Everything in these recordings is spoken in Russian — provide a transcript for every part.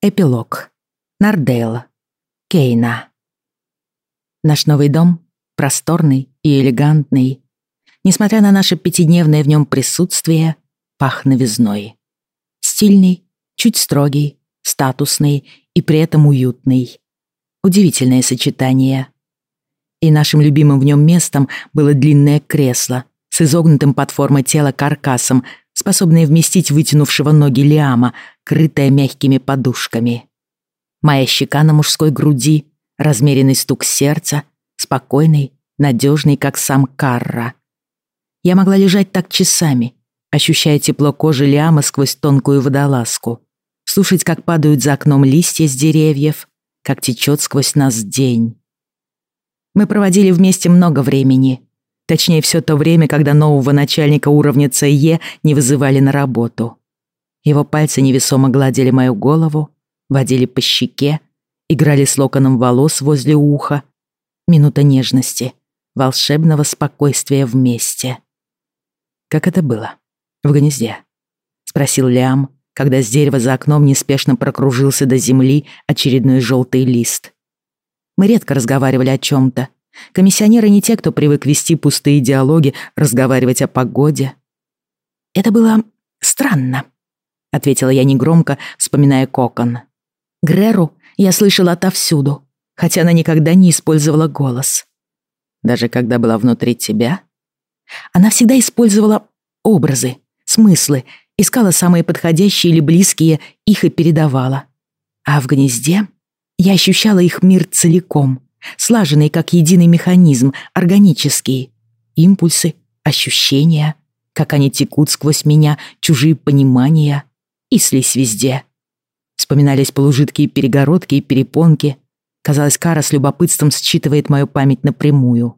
Эпилог. Нардейл. Кейна. Наш новый дом просторный и элегантный. Несмотря на наше пятидневное в нем присутствие, пах новизной. Стильный, чуть строгий, статусный и при этом уютный. Удивительное сочетание. И нашим любимым в нем местом было длинное кресло с изогнутым под формой тела каркасом, способное вместить вытянувшего ноги Лиама, крытая мягкими подушками. Моя щека на мужской груди, размеренный стук сердца, спокойный, надежный, как сам Карра. Я могла лежать так часами, ощущая тепло кожи Лиама сквозь тонкую водолазку, слушать, как падают за окном листья с деревьев, как течет сквозь нас день. Мы проводили вместе много времени — Точнее, все то время, когда нового начальника уровня ЦЕ не вызывали на работу. Его пальцы невесомо гладили мою голову, водили по щеке, играли с локоном волос возле уха. Минута нежности, волшебного спокойствия вместе. «Как это было? В гнезде?» — спросил Лиам, когда с дерева за окном неспешно прокружился до земли очередной желтый лист. Мы редко разговаривали о чем-то, Комиссионеры не те, кто привык вести пустые диалоги, разговаривать о погоде. «Это было странно», — ответила я негромко, вспоминая кокон. «Греру я слышала отовсюду, хотя она никогда не использовала голос». «Даже когда была внутри тебя?» Она всегда использовала образы, смыслы, искала самые подходящие или близкие, их и передавала. А в гнезде я ощущала их мир целиком — слаженный как единый механизм, органический. Импульсы, ощущения, как они текут сквозь меня, чужие понимания и слизь везде. Вспоминались полужидкие перегородки и перепонки. Казалось, Кара с любопытством считывает мою память напрямую.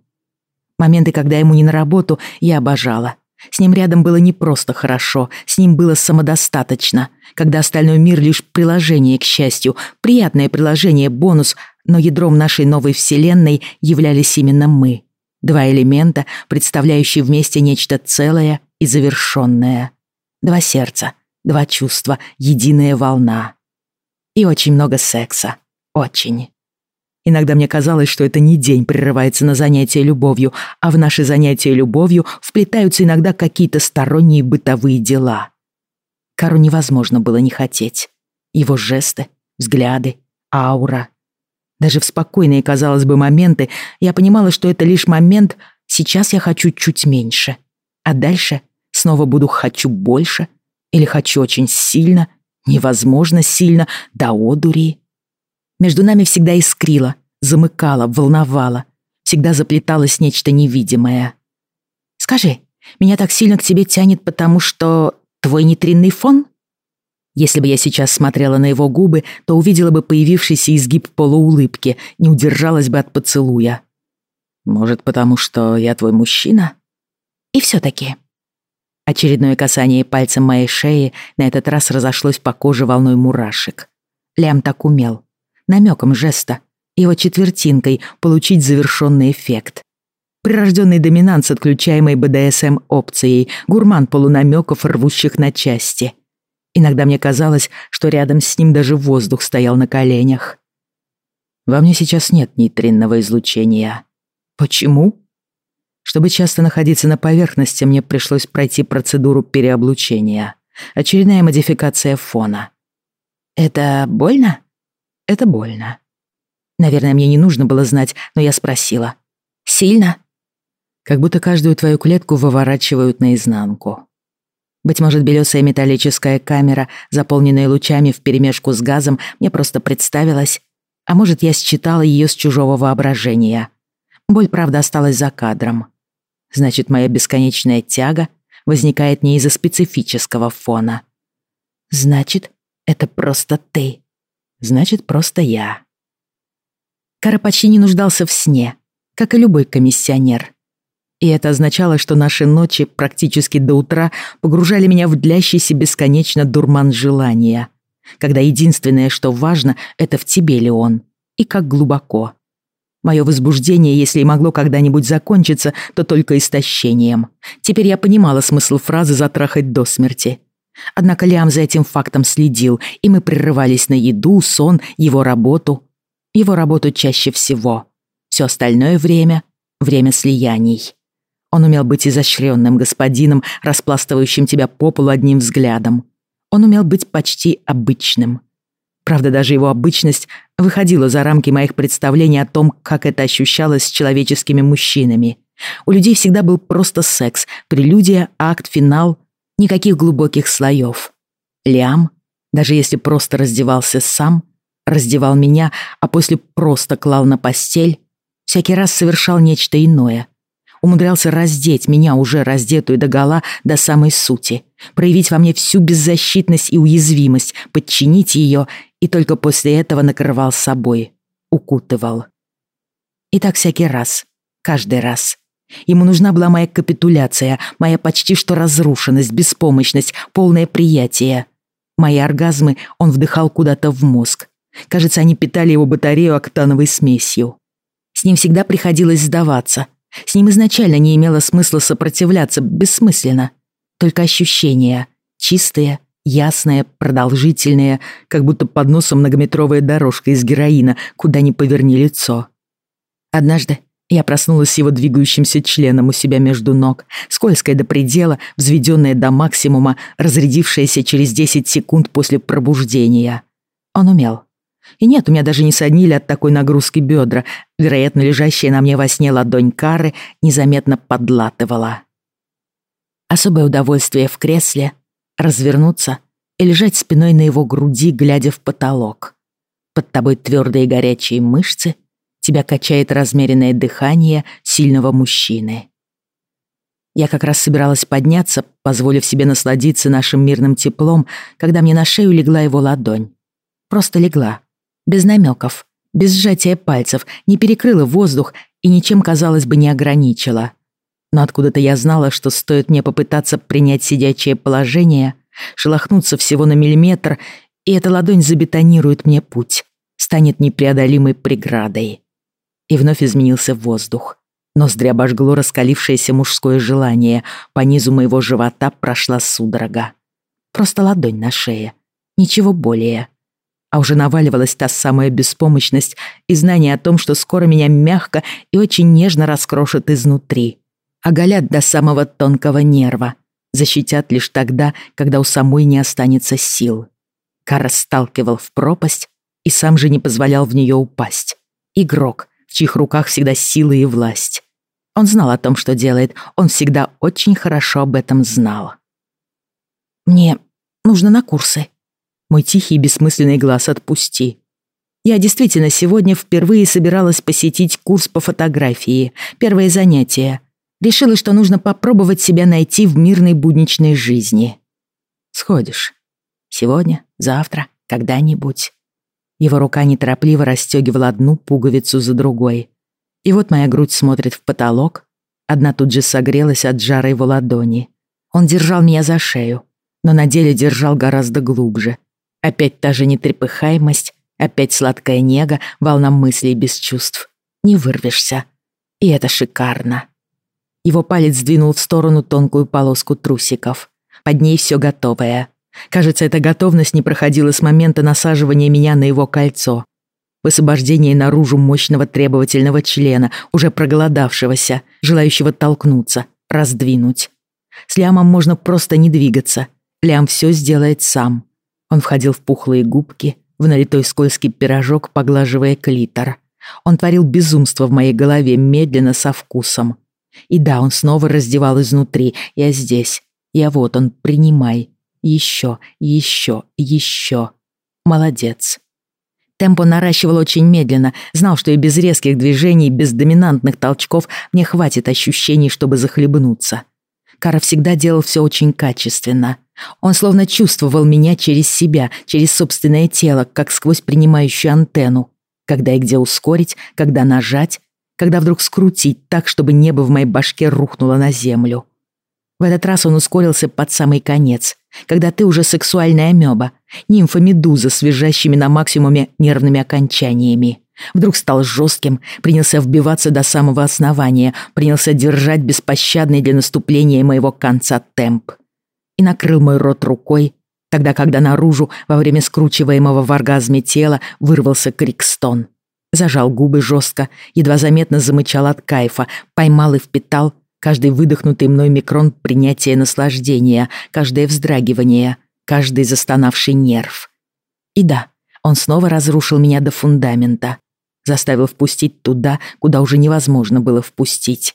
Моменты, когда ему не на работу, я обожала. С ним рядом было не просто хорошо, с ним было самодостаточно, когда остальной мир лишь приложение к счастью, приятное приложение, бонус, но ядром нашей новой вселенной являлись именно мы. Два элемента, представляющие вместе нечто целое и завершенное. Два сердца, два чувства, единая волна. И очень много секса. Очень. Иногда мне казалось, что это не день прерывается на занятие любовью, а в наши занятия любовью вплетаются иногда какие-то сторонние бытовые дела. Кару невозможно было не хотеть. Его жесты, взгляды, аура. Даже в спокойные, казалось бы, моменты я понимала, что это лишь момент, сейчас я хочу чуть меньше. А дальше снова буду «хочу больше» или «хочу очень сильно», невозможно сильно, до одури. Между нами всегда искрило, замыкало, волновало. Всегда заплеталось нечто невидимое. «Скажи, меня так сильно к тебе тянет, потому что твой нейтринный фон?» Если бы я сейчас смотрела на его губы, то увидела бы появившийся изгиб полуулыбки, не удержалась бы от поцелуя. «Может, потому что я твой мужчина?» «И все-таки...» Очередное касание пальцем моей шеи на этот раз разошлось по коже волной мурашек. Лям так умел намеком жеста, его четвертинкой получить завершенный эффект. Прирожденный доминант с отключаемой БДСМ-опцией, гурман полунамеков, рвущих на части. Иногда мне казалось, что рядом с ним даже воздух стоял на коленях. Во мне сейчас нет нейтринного излучения. Почему? Чтобы часто находиться на поверхности, мне пришлось пройти процедуру переоблучения. Очередная модификация фона. Это больно? Это больно. Наверное, мне не нужно было знать, но я спросила. «Сильно?» Как будто каждую твою клетку выворачивают наизнанку. Быть может, белесая металлическая камера, заполненная лучами вперемешку с газом, мне просто представилась. А может, я считала ее с чужого воображения. Боль, правда, осталась за кадром. Значит, моя бесконечная тяга возникает не из-за специфического фона. Значит, это просто ты. Значит, просто я. Кара почти не нуждался в сне, как и любой комиссионер. И это означало, что наши ночи практически до утра погружали меня в длящийся бесконечно дурман желания, когда единственное, что важно, это в тебе ли он, и как глубоко. Мое возбуждение, если и могло когда-нибудь закончиться, то только истощением. Теперь я понимала смысл фразы «затрахать до смерти». Однако Лиам за этим фактом следил, и мы прерывались на еду, сон, его работу. Его работу чаще всего. Все остальное время — время слияний. Он умел быть изощренным господином, распластывающим тебя по полу одним взглядом. Он умел быть почти обычным. Правда, даже его обычность выходила за рамки моих представлений о том, как это ощущалось с человеческими мужчинами. У людей всегда был просто секс, прелюдия, акт, финал, никаких глубоких слоев. Лиам, даже если просто раздевался сам, раздевал меня, а после просто клал на постель, всякий раз совершал нечто иное. Умудрялся раздеть меня, уже раздетую догола, до самой сути, проявить во мне всю беззащитность и уязвимость, подчинить ее и только после этого накрывал собой, укутывал. И так всякий раз, каждый раз. Ему нужна была моя капитуляция, моя почти что разрушенность, беспомощность, полное приятие. Мои оргазмы он вдыхал куда-то в мозг. Кажется, они питали его батарею октановой смесью. С ним всегда приходилось сдаваться. С ним изначально не имело смысла сопротивляться, бессмысленно. Только ощущения, чистые, Ясная, продолжительная, как будто под носом многометровая дорожка из героина, куда ни поверни лицо. Однажды я проснулась с его двигающимся членом у себя между ног, скользкая до предела, взведенная до максимума, разрядившаяся через 10 секунд после пробуждения. Он умел. И нет, у меня даже не соднили от такой нагрузки бедра, вероятно, лежащая на мне во сне ладонь Кары незаметно подлатывала. Особое удовольствие в кресле — развернуться и лежать спиной на его груди, глядя в потолок. Под тобой твердые горячие мышцы, тебя качает размеренное дыхание сильного мужчины. Я как раз собиралась подняться, позволив себе насладиться нашим мирным теплом, когда мне на шею легла его ладонь. Просто легла. Без намеков, без сжатия пальцев, не перекрыла воздух и ничем, казалось бы, не ограничила но откуда-то я знала, что стоит мне попытаться принять сидячее положение, шелохнуться всего на миллиметр, и эта ладонь забетонирует мне путь, станет непреодолимой преградой. И вновь изменился воздух. Ноздри обожгло раскалившееся мужское желание, по низу моего живота прошла судорога. Просто ладонь на шее, ничего более. А уже наваливалась та самая беспомощность и знание о том, что скоро меня мягко и очень нежно раскрошат изнутри оголят до самого тонкого нерва, защитят лишь тогда, когда у самой не останется сил. Кара сталкивал в пропасть и сам же не позволял в нее упасть. Игрок, в чьих руках всегда сила и власть. Он знал о том, что делает, он всегда очень хорошо об этом знал. «Мне нужно на курсы». Мой тихий бессмысленный глаз отпусти. Я действительно сегодня впервые собиралась посетить курс по фотографии, первое занятие — Решила, что нужно попробовать себя найти в мирной будничной жизни. Сходишь. Сегодня, завтра, когда-нибудь. Его рука неторопливо расстегивала одну пуговицу за другой. И вот моя грудь смотрит в потолок. Одна тут же согрелась от жара его ладони. Он держал меня за шею, но на деле держал гораздо глубже. Опять та же нетрепыхаемость, опять сладкая нега, волна мыслей без чувств. Не вырвешься. И это шикарно. Его палец сдвинул в сторону тонкую полоску трусиков. Под ней все готовое. Кажется, эта готовность не проходила с момента насаживания меня на его кольцо. Высвобождение наружу мощного требовательного члена, уже проголодавшегося, желающего толкнуться, раздвинуть. С Лямом можно просто не двигаться. Лям все сделает сам. Он входил в пухлые губки, в налитой скользкий пирожок, поглаживая клитор. Он творил безумство в моей голове медленно, со вкусом. И да, он снова раздевал изнутри. Я здесь. Я вот он, принимай. Еще, еще, еще. Молодец. Темпо наращивал очень медленно, знал, что и без резких движений, без доминантных толчков мне хватит ощущений, чтобы захлебнуться. Кара всегда делал все очень качественно. Он словно чувствовал меня через себя, через собственное тело, как сквозь принимающую антенну. Когда и где ускорить, когда нажать, когда вдруг скрутить так, чтобы небо в моей башке рухнуло на землю. В этот раз он ускорился под самый конец, когда ты уже сексуальная амеба, нимфа-медуза с визжащими на максимуме нервными окончаниями. Вдруг стал жестким, принялся вбиваться до самого основания, принялся держать беспощадный для наступления моего конца темп. И накрыл мой рот рукой, тогда когда наружу во время скручиваемого в оргазме тела вырвался крик-стон. Зажал губы жестко, едва заметно замычал от кайфа, поймал и впитал каждый выдохнутый мной микрон принятия наслаждения, каждое вздрагивание, каждый застонавший нерв. И да, он снова разрушил меня до фундамента, заставил впустить туда, куда уже невозможно было впустить.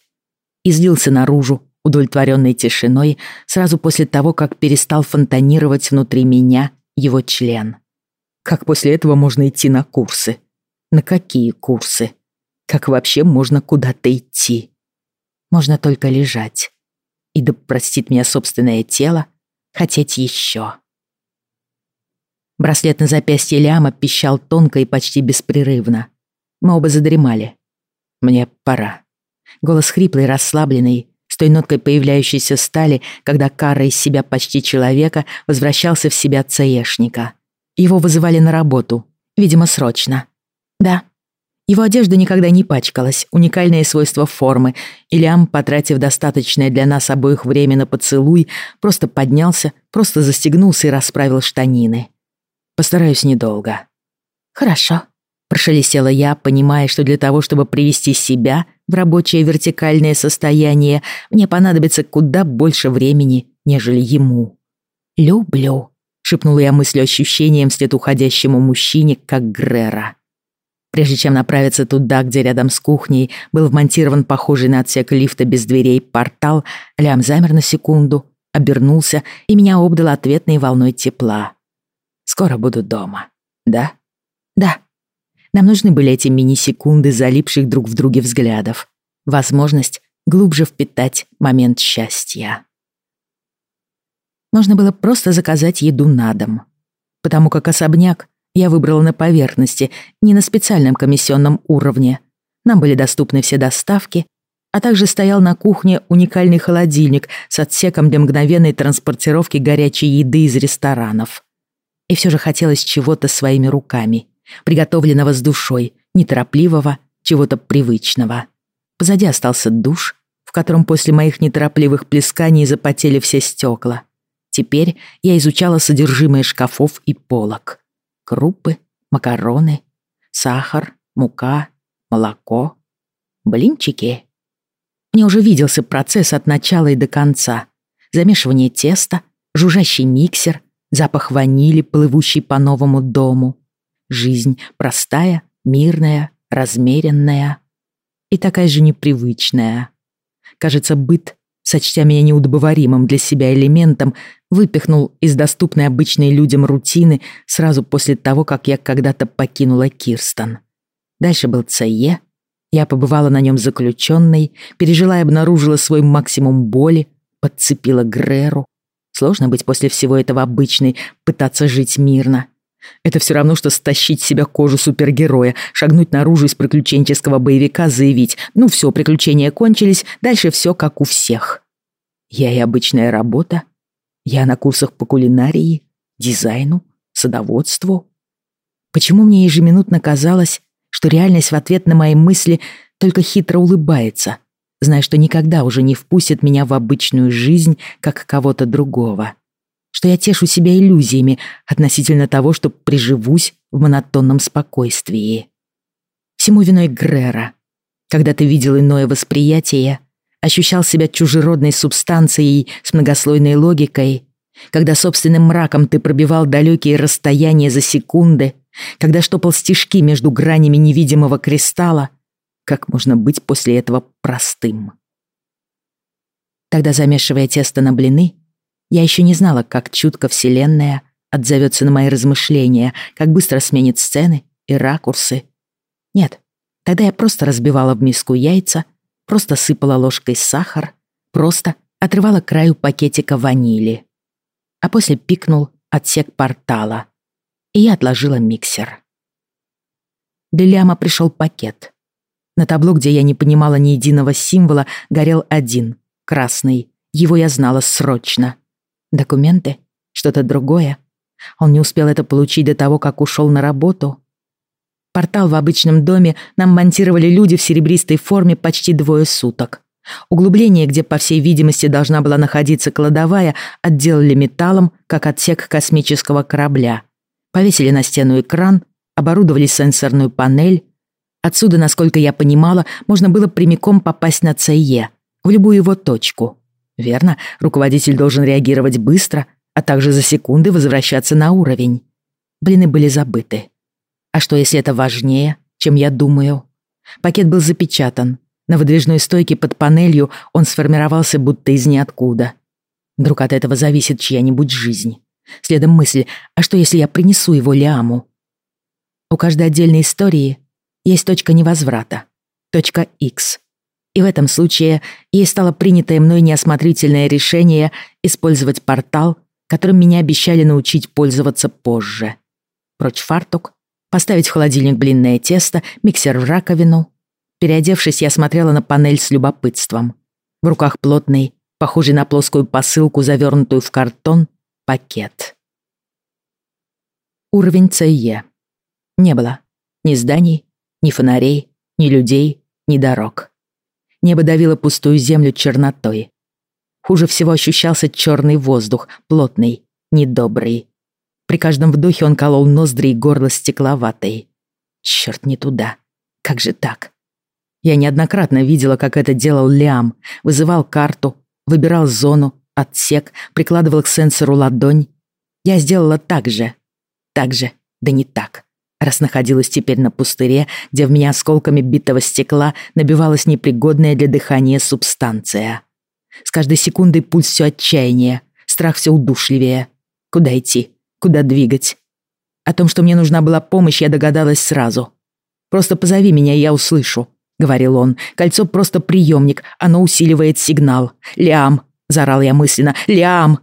И наружу, удовлетворенной тишиной, сразу после того, как перестал фонтанировать внутри меня его член. Как после этого можно идти на курсы? На какие курсы? Как вообще можно куда-то идти? Можно только лежать. И да простит меня собственное тело, хотеть еще. Браслет на запястье Ляма пищал тонко и почти беспрерывно. Мы оба задремали. Мне пора. Голос хриплый, расслабленный, с той ноткой появляющейся стали, когда Кара из себя почти человека возвращался в себя цаешника. Его вызывали на работу, видимо, срочно. Да. Его одежда никогда не пачкалась, уникальные свойства формы, и Лиам, потратив достаточное для нас обоих время на поцелуй, просто поднялся, просто застегнулся и расправил штанины. Постараюсь недолго. Хорошо. Прошелестела я, понимая, что для того, чтобы привести себя в рабочее вертикальное состояние, мне понадобится куда больше времени, нежели ему. «Люблю», — шепнула я мыслью ощущением вслед уходящему мужчине, как Грера. Прежде чем направиться туда, где рядом с кухней был вмонтирован похожий на отсек лифта без дверей портал, Лям замер на секунду, обернулся и меня обдал ответной волной тепла. «Скоро буду дома, да?» «Да». Нам нужны были эти мини-секунды, залипших друг в друге взглядов. Возможность глубже впитать момент счастья. Можно было просто заказать еду на дом. Потому как особняк я выбрала на поверхности, не на специальном комиссионном уровне. Нам были доступны все доставки, а также стоял на кухне уникальный холодильник с отсеком для мгновенной транспортировки горячей еды из ресторанов. И все же хотелось чего-то своими руками, приготовленного с душой, неторопливого, чего-то привычного. Позади остался душ, в котором после моих неторопливых плесканий запотели все стекла. Теперь я изучала содержимое шкафов и полок крупы, макароны, сахар, мука, молоко, блинчики. Мне уже виделся процесс от начала и до конца. Замешивание теста, жужжащий миксер, запах ванили, плывущий по новому дому. Жизнь простая, мирная, размеренная и такая же непривычная. Кажется, быт сочтя меня неудобоваримым для себя элементом, выпихнул из доступной обычной людям рутины сразу после того, как я когда-то покинула Кирстон. Дальше был ЦЕ. Я побывала на нем заключенной, пережила и обнаружила свой максимум боли, подцепила Греру. Сложно быть после всего этого обычной, пытаться жить мирно. Это все равно, что стащить с себя кожу супергероя, шагнуть наружу из приключенческого боевика, заявить «Ну все, приключения кончились, дальше все как у всех». Я и обычная работа. Я на курсах по кулинарии, дизайну, садоводству. Почему мне ежеминутно казалось, что реальность в ответ на мои мысли только хитро улыбается, зная, что никогда уже не впустит меня в обычную жизнь, как кого-то другого? Что я тешу себя иллюзиями относительно того, что приживусь в монотонном спокойствии. Всему виной Грера. Когда ты видел иное восприятие, ощущал себя чужеродной субстанцией с многослойной логикой, когда собственным мраком ты пробивал далекие расстояния за секунды, когда штопал стежки между гранями невидимого кристалла, как можно быть после этого простым? Тогда, замешивая тесто на блины, я еще не знала, как чутко Вселенная отзовется на мои размышления, как быстро сменит сцены и ракурсы. Нет, тогда я просто разбивала в миску яйца, просто сыпала ложкой сахар, просто отрывала краю пакетика ванили. А после пикнул отсек портала, и я отложила миксер. Для Ляма пришел пакет. На табло, где я не понимала ни единого символа, горел один, красный. Его я знала срочно. Документы? Что-то другое? Он не успел это получить до того, как ушел на работу. Портал в обычном доме нам монтировали люди в серебристой форме почти двое суток. Углубление, где, по всей видимости, должна была находиться кладовая, отделали металлом, как отсек космического корабля. Повесили на стену экран, оборудовали сенсорную панель. Отсюда, насколько я понимала, можно было прямиком попасть на ЦЕ, в любую его точку. Верно, руководитель должен реагировать быстро, а также за секунды возвращаться на уровень. Блины были забыты. А что, если это важнее, чем я думаю? Пакет был запечатан. На выдвижной стойке под панелью он сформировался будто из ниоткуда. Вдруг от этого зависит чья-нибудь жизнь. Следом мысль, а что, если я принесу его Лиаму? У каждой отдельной истории есть точка невозврата. Точка X. И в этом случае ей стало принятое мной неосмотрительное решение использовать портал, которым меня обещали научить пользоваться позже. Прочь фартук, поставить в холодильник блинное тесто, миксер в раковину. Переодевшись, я смотрела на панель с любопытством. В руках плотный, похожий на плоскую посылку, завернутую в картон, пакет. Уровень ЦЕ. Не было ни зданий, ни фонарей, ни людей, ни дорог. Небо давило пустую землю чернотой. Хуже всего ощущался черный воздух, плотный, недобрый. При каждом вдохе он колол ноздри и горло стекловатой. Черт, не туда. Как же так? Я неоднократно видела, как это делал Лиам. Вызывал карту, выбирал зону, отсек, прикладывал к сенсору ладонь. Я сделала так же. Так же, да не так. Раз находилась теперь на пустыре, где в меня осколками битого стекла набивалась непригодная для дыхания субстанция. С каждой секундой пульс все отчаяние, страх все удушливее. Куда идти? Куда двигать? О том, что мне нужна была помощь, я догадалась сразу. «Просто позови меня, я услышу», — говорил он. «Кольцо просто приемник, оно усиливает сигнал. Лиам!» — заорал я мысленно. «Лиам!»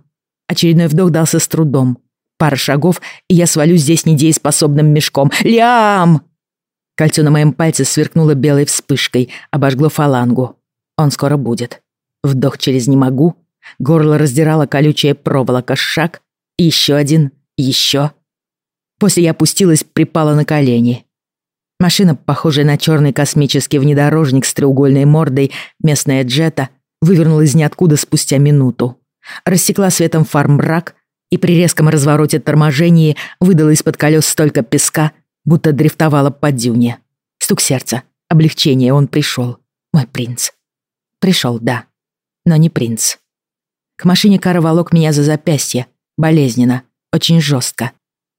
Очередной вдох дался с трудом. Пара шагов, и я свалюсь здесь недееспособным мешком. «Лиам!» Кольцо на моем пальце сверкнуло белой вспышкой, обожгло фалангу. Он скоро будет. Вдох через «не могу». Горло раздирало колючая проволока. Шаг. Еще один. Еще. После я опустилась, припала на колени. Машина, похожая на черный космический внедорожник с треугольной мордой, местная джета, вывернула из ниоткуда спустя минуту. Рассекла светом фар мрак и при резком развороте торможении выдала из-под колес столько песка, будто дрифтовала по дюне. Стук сердца, облегчение, он пришел. Мой принц. Пришел, да, но не принц. К машине Кара волок меня за запястье, болезненно, очень жестко.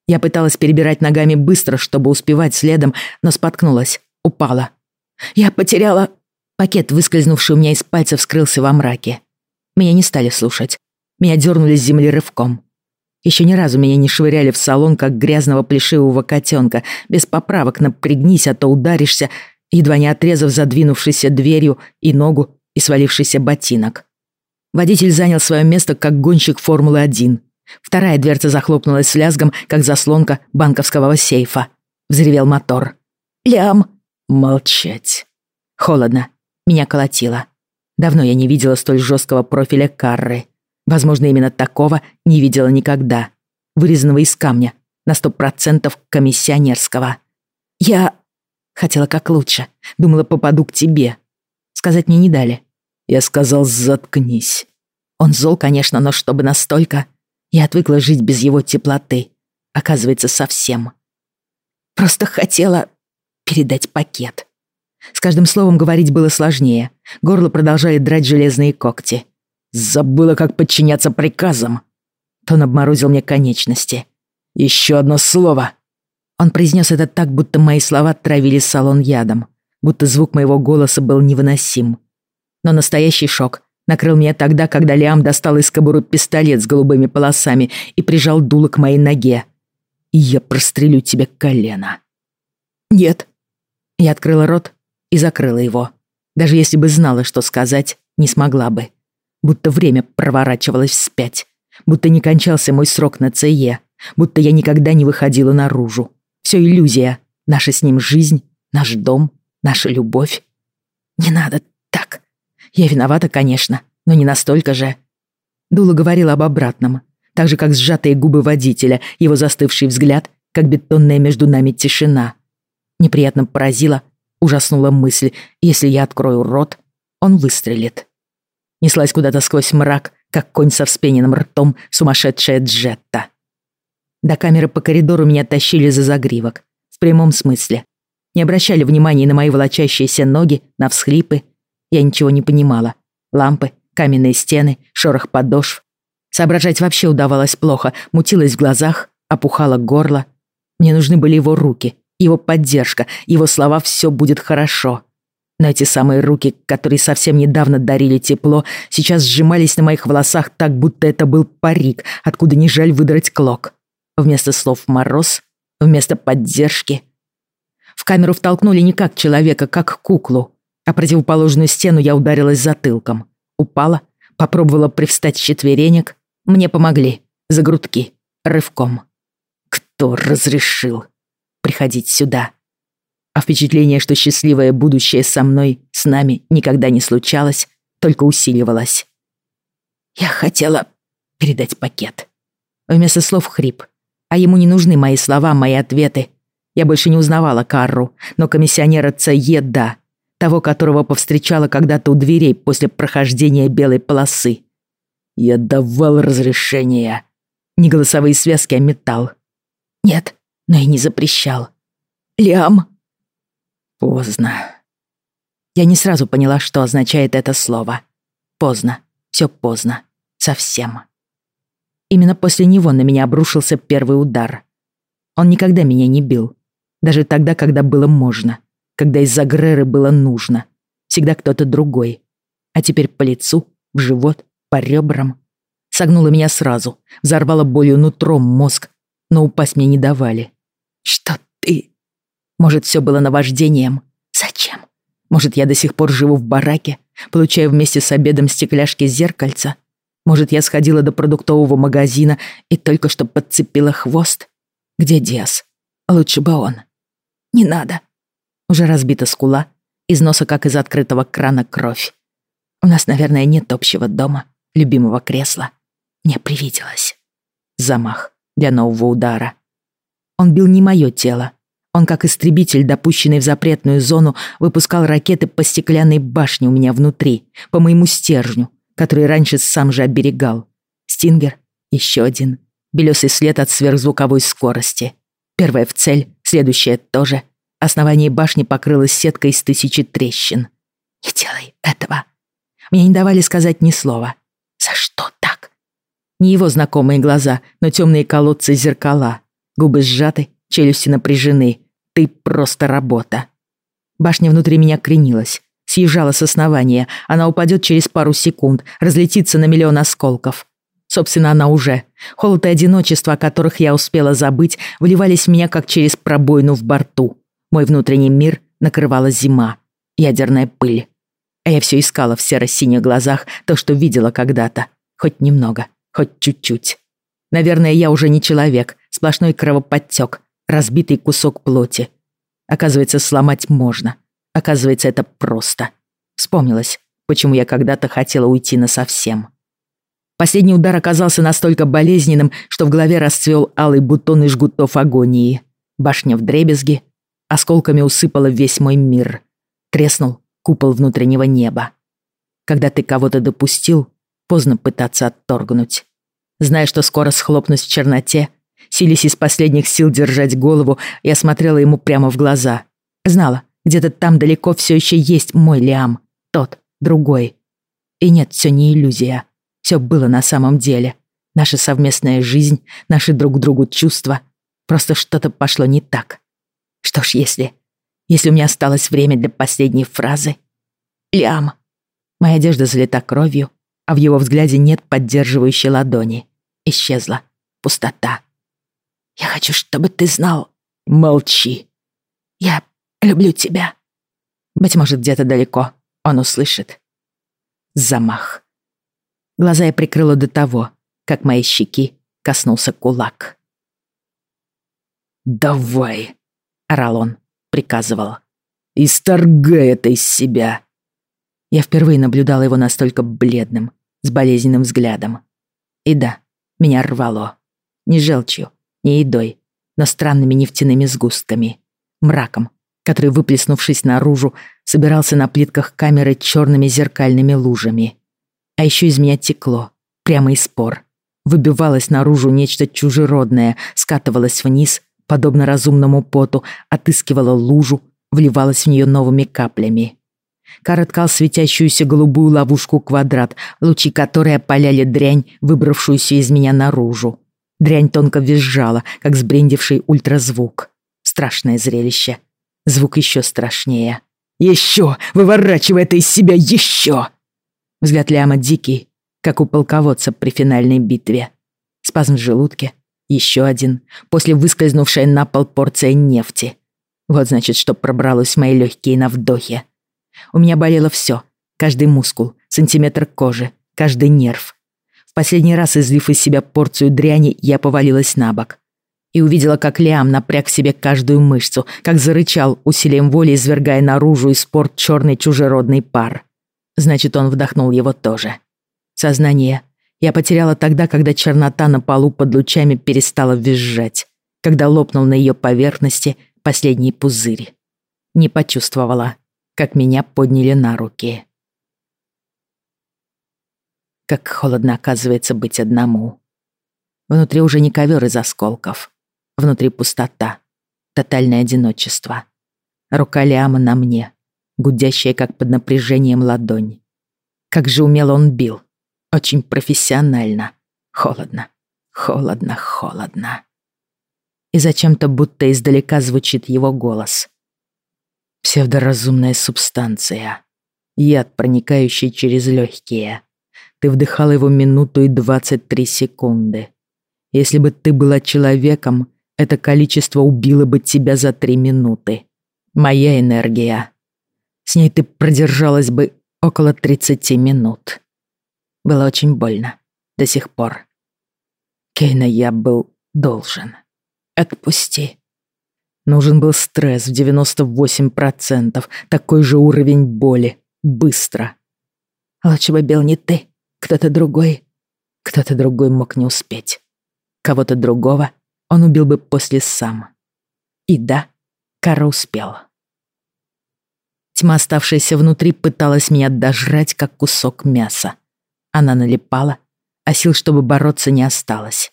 Я пыталась перебирать ногами быстро, чтобы успевать следом, но споткнулась, упала. Я потеряла... Пакет, выскользнувший у меня из пальцев, скрылся во мраке. Меня не стали слушать. Меня дернули с земли рывком. Еще ни разу меня не швыряли в салон, как грязного плешивого котенка, без поправок на «пригнись, а то ударишься», едва не отрезав задвинувшейся дверью и ногу, и свалившийся ботинок. Водитель занял свое место как гонщик Формулы-1. Вторая дверца захлопнулась с лязгом, как заслонка банковского сейфа. Взревел мотор. «Лям!» «Молчать!» Холодно. Меня колотило. Давно я не видела столь жесткого профиля Карры. Возможно, именно такого не видела никогда. Вырезанного из камня, на сто процентов комиссионерского. Я хотела как лучше. Думала, попаду к тебе. Сказать мне не дали. Я сказал, заткнись. Он зол, конечно, но чтобы настолько... Я отвыкла жить без его теплоты. Оказывается, совсем. Просто хотела передать пакет. С каждым словом говорить было сложнее. Горло продолжали драть железные когти. Забыла, как подчиняться приказам. Тон обморозил мне конечности. Еще одно слово. Он произнес это так, будто мои слова травили салон ядом, будто звук моего голоса был невыносим. Но настоящий шок накрыл меня тогда, когда Лиам достал из кобуры пистолет с голубыми полосами и прижал дуло к моей ноге. «И я прострелю тебе колено». «Нет». Я открыла рот и закрыла его. Даже если бы знала, что сказать, не смогла бы будто время проворачивалось вспять, будто не кончался мой срок на ЦЕ, будто я никогда не выходила наружу. Все иллюзия, наша с ним жизнь, наш дом, наша любовь. Не надо так. Я виновата, конечно, но не настолько же. Дула говорила об обратном, так же, как сжатые губы водителя, его застывший взгляд, как бетонная между нами тишина. Неприятно поразила, ужаснула мысль, если я открою рот, он выстрелит. Неслась куда-то сквозь мрак, как конь со вспененным ртом сумасшедшая Джетта. До камеры по коридору меня тащили за загривок. В прямом смысле. Не обращали внимания на мои волочащиеся ноги, на всхлипы. Я ничего не понимала. Лампы, каменные стены, шорох подошв. Соображать вообще удавалось плохо, мутилось в глазах, опухало горло. Мне нужны были его руки, его поддержка, его слова «все будет хорошо». Но эти самые руки, которые совсем недавно дарили тепло, сейчас сжимались на моих волосах так, будто это был парик, откуда не жаль выдрать клок. Вместо слов «мороз», вместо поддержки. В камеру втолкнули не как человека, как куклу, а противоположную стену я ударилась затылком. Упала, попробовала привстать с четверенек. Мне помогли. За грудки. Рывком. Кто разрешил приходить сюда? А впечатление, что счастливое будущее со мной, с нами никогда не случалось, только усиливалось. Я хотела передать пакет. Вместо слов хрип. А ему не нужны мои слова, мои ответы. Я больше не узнавала Карру, но комиссионера Цае да, того, которого повстречала когда-то у дверей после прохождения белой полосы. Я давал разрешение. Не голосовые связки, а металл. Нет, но и не запрещал. Лиам, Поздно. Я не сразу поняла, что означает это слово. Поздно. Все поздно. Совсем. Именно после него на меня обрушился первый удар. Он никогда меня не бил. Даже тогда, когда было можно. Когда из-за Греры было нужно. Всегда кто-то другой. А теперь по лицу, в живот, по ребрам. Согнула меня сразу. Взорвала болью нутром мозг. Но упасть мне не давали. Что. Может, все было наваждением? Зачем? Может, я до сих пор живу в бараке, получаю вместе с обедом стекляшки зеркальца? Может, я сходила до продуктового магазина и только что подцепила хвост? Где Диас? Лучше бы он. Не надо. Уже разбита скула, из носа, как из открытого крана, кровь. У нас, наверное, нет общего дома, любимого кресла. Мне привиделось. Замах для нового удара. Он бил не мое тело, он, как истребитель, допущенный в запретную зону, выпускал ракеты по стеклянной башне у меня внутри, по моему стержню, который раньше сам же оберегал. Стингер, еще один. Белесый след от сверхзвуковой скорости. Первая в цель, следующая тоже. Основание башни покрылось сеткой из тысячи трещин. «Не делай этого!» Мне не давали сказать ни слова. «За что так?» Не его знакомые глаза, но темные колодцы зеркала. Губы сжаты, челюсти напряжены, ты просто работа. Башня внутри меня кренилась, съезжала с основания. Она упадет через пару секунд, разлетится на миллион осколков. Собственно, она уже. Холод и одиночество, о которых я успела забыть, вливались в меня, как через пробоину в борту. Мой внутренний мир накрывала зима, ядерная пыль. А я все искала в серо-синих глазах то, что видела когда-то. Хоть немного, хоть чуть-чуть. Наверное, я уже не человек, сплошной кровоподтек, разбитый кусок плоти. Оказывается, сломать можно. Оказывается, это просто. Вспомнилось, почему я когда-то хотела уйти насовсем. Последний удар оказался настолько болезненным, что в голове расцвел алый бутон из жгутов агонии. Башня в дребезги, осколками усыпала весь мой мир. Треснул купол внутреннего неба. Когда ты кого-то допустил, поздно пытаться отторгнуть. Зная, что скоро схлопнусь в черноте, Сились из последних сил держать голову, я смотрела ему прямо в глаза. Знала, где-то там далеко все еще есть мой Лиам. Тот, другой. И нет, все не иллюзия. Все было на самом деле. Наша совместная жизнь, наши друг другу чувства. Просто что-то пошло не так. Что ж, если... Если у меня осталось время для последней фразы... Лиам. Моя одежда залита кровью, а в его взгляде нет поддерживающей ладони. Исчезла. Пустота. Я хочу, чтобы ты знал. Молчи. Я люблю тебя. Быть может, где-то далеко он услышит. Замах. Глаза я прикрыла до того, как моей щеки коснулся кулак. «Давай!» — орал он, приказывал. «Исторгай это из себя!» Я впервые наблюдала его настолько бледным, с болезненным взглядом. И да, меня рвало. Не желчью, не едой, но странными нефтяными сгустками, мраком, который, выплеснувшись наружу, собирался на плитках камеры черными зеркальными лужами. А еще из меня текло, прямо из пор. Выбивалось наружу нечто чужеродное, скатывалось вниз, подобно разумному поту, отыскивало лужу, вливалось в нее новыми каплями. Кар ткал светящуюся голубую ловушку-квадрат, лучи которой опаляли дрянь, выбравшуюся из меня наружу. Дрянь тонко визжала, как сбрендивший ультразвук. Страшное зрелище. Звук еще страшнее. «Еще! Выворачивай это из себя еще!» Взгляд Ляма дикий, как у полководца при финальной битве. Спазм в желудке. Еще один. После выскользнувшая на пол порция нефти. Вот значит, что пробралось в мои легкие на вдохе. У меня болело все. Каждый мускул, сантиметр кожи, каждый нерв. Последний раз, излив из себя порцию дряни, я повалилась на бок. И увидела, как Лиам напряг себе каждую мышцу, как зарычал, усилием воли извергая наружу из порт черный чужеродный пар. Значит, он вдохнул его тоже. Сознание я потеряла тогда, когда чернота на полу под лучами перестала визжать, когда лопнул на ее поверхности последний пузырь. Не почувствовала, как меня подняли на руки. Как холодно оказывается быть одному. Внутри уже не ковер из осколков. Внутри пустота, тотальное одиночество. Рука Лиама на мне, гудящая, как под напряжением ладонь. Как же умело он бил. Очень профессионально. Холодно, холодно, холодно. И зачем-то будто издалека звучит его голос. Псевдоразумная субстанция. Яд, проникающий через легкие. Ты вдыхал его минуту и 23 секунды. Если бы ты была человеком, это количество убило бы тебя за три минуты. Моя энергия. С ней ты продержалась бы около 30 минут. Было очень больно. До сих пор. Кейна я был должен. Отпусти. Нужен был стресс в 98%, такой же уровень боли. Быстро. Лучше бы бил не ты, кто-то другой. Кто-то другой мог не успеть. Кого-то другого он убил бы после сам. И да, Кара успел. Тьма, оставшаяся внутри, пыталась меня дожрать, как кусок мяса. Она налипала, а сил, чтобы бороться, не осталось.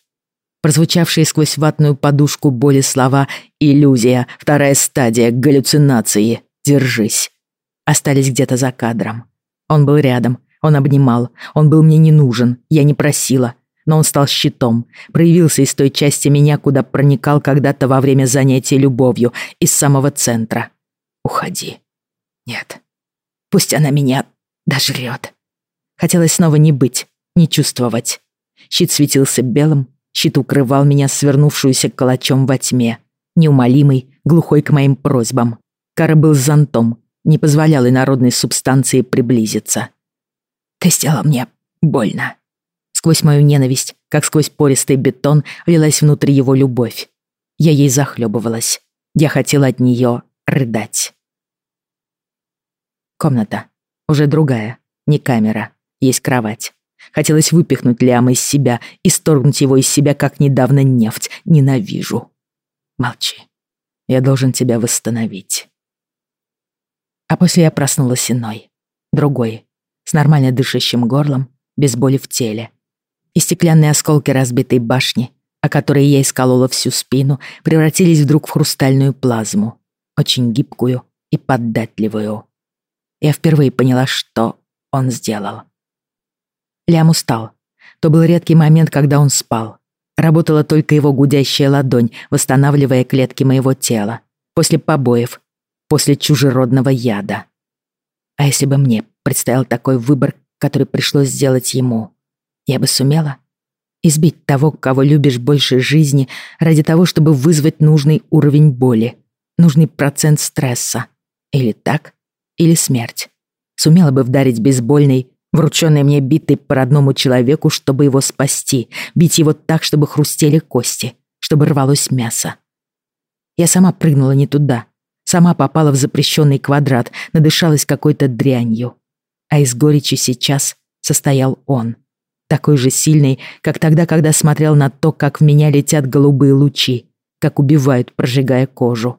Прозвучавшие сквозь ватную подушку боли слова «иллюзия», «вторая стадия», «галлюцинации», «держись» остались где-то за кадром. Он был рядом, он обнимал, он был мне не нужен, я не просила, но он стал щитом, проявился из той части меня, куда проникал когда-то во время занятия любовью, из самого центра. Уходи. Нет. Пусть она меня дожрет. Хотелось снова не быть, не чувствовать. Щит светился белым, щит укрывал меня, свернувшуюся калачом во тьме, неумолимый, глухой к моим просьбам. Кара был зонтом, не позволял инородной субстанции приблизиться. Ты сделал мне больно. Сквозь мою ненависть, как сквозь пористый бетон, лилась внутрь его любовь. Я ей захлебывалась. Я хотела от нее рыдать. Комната. Уже другая. Не камера. Есть кровать. Хотелось выпихнуть Лиама из себя и сторгнуть его из себя, как недавно нефть. Ненавижу. Молчи. Я должен тебя восстановить. А после я проснулась иной. Другой с нормально дышащим горлом, без боли в теле. И стеклянные осколки разбитой башни, о которой я исколола всю спину, превратились вдруг в хрустальную плазму, очень гибкую и податливую. Я впервые поняла, что он сделал. Лям устал. То был редкий момент, когда он спал. Работала только его гудящая ладонь, восстанавливая клетки моего тела. После побоев, после чужеродного яда. А если бы мне предстоял такой выбор, который пришлось сделать ему. Я бы сумела избить того, кого любишь больше жизни, ради того, чтобы вызвать нужный уровень боли, нужный процент стресса. Или так, или смерть. Сумела бы вдарить бейсбольной, врученной мне битой по родному человеку, чтобы его спасти, бить его так, чтобы хрустели кости, чтобы рвалось мясо. Я сама прыгнула не туда, сама попала в запрещенный квадрат, надышалась какой-то дрянью а из горечи сейчас состоял он. Такой же сильный, как тогда, когда смотрел на то, как в меня летят голубые лучи, как убивают, прожигая кожу.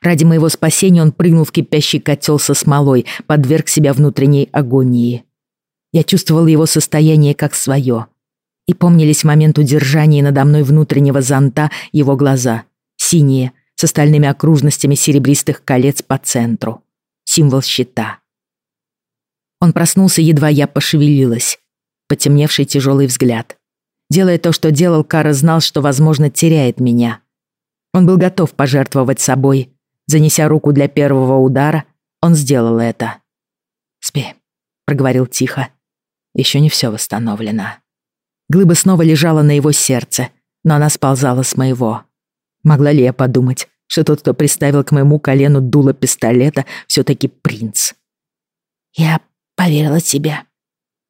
Ради моего спасения он прыгнул в кипящий котел со смолой, подверг себя внутренней агонии. Я чувствовал его состояние как свое. И помнились момент удержания надо мной внутреннего зонта его глаза, синие, с остальными окружностями серебристых колец по центру. Символ щита. Он проснулся, едва я пошевелилась. Потемневший тяжелый взгляд. Делая то, что делал, Кара знал, что, возможно, теряет меня. Он был готов пожертвовать собой. Занеся руку для первого удара, он сделал это. «Спи», — проговорил тихо. Еще не все восстановлено. Глыба снова лежала на его сердце, но она сползала с моего. Могла ли я подумать, что тот, кто приставил к моему колену дуло пистолета, все таки принц? Я поверила тебе.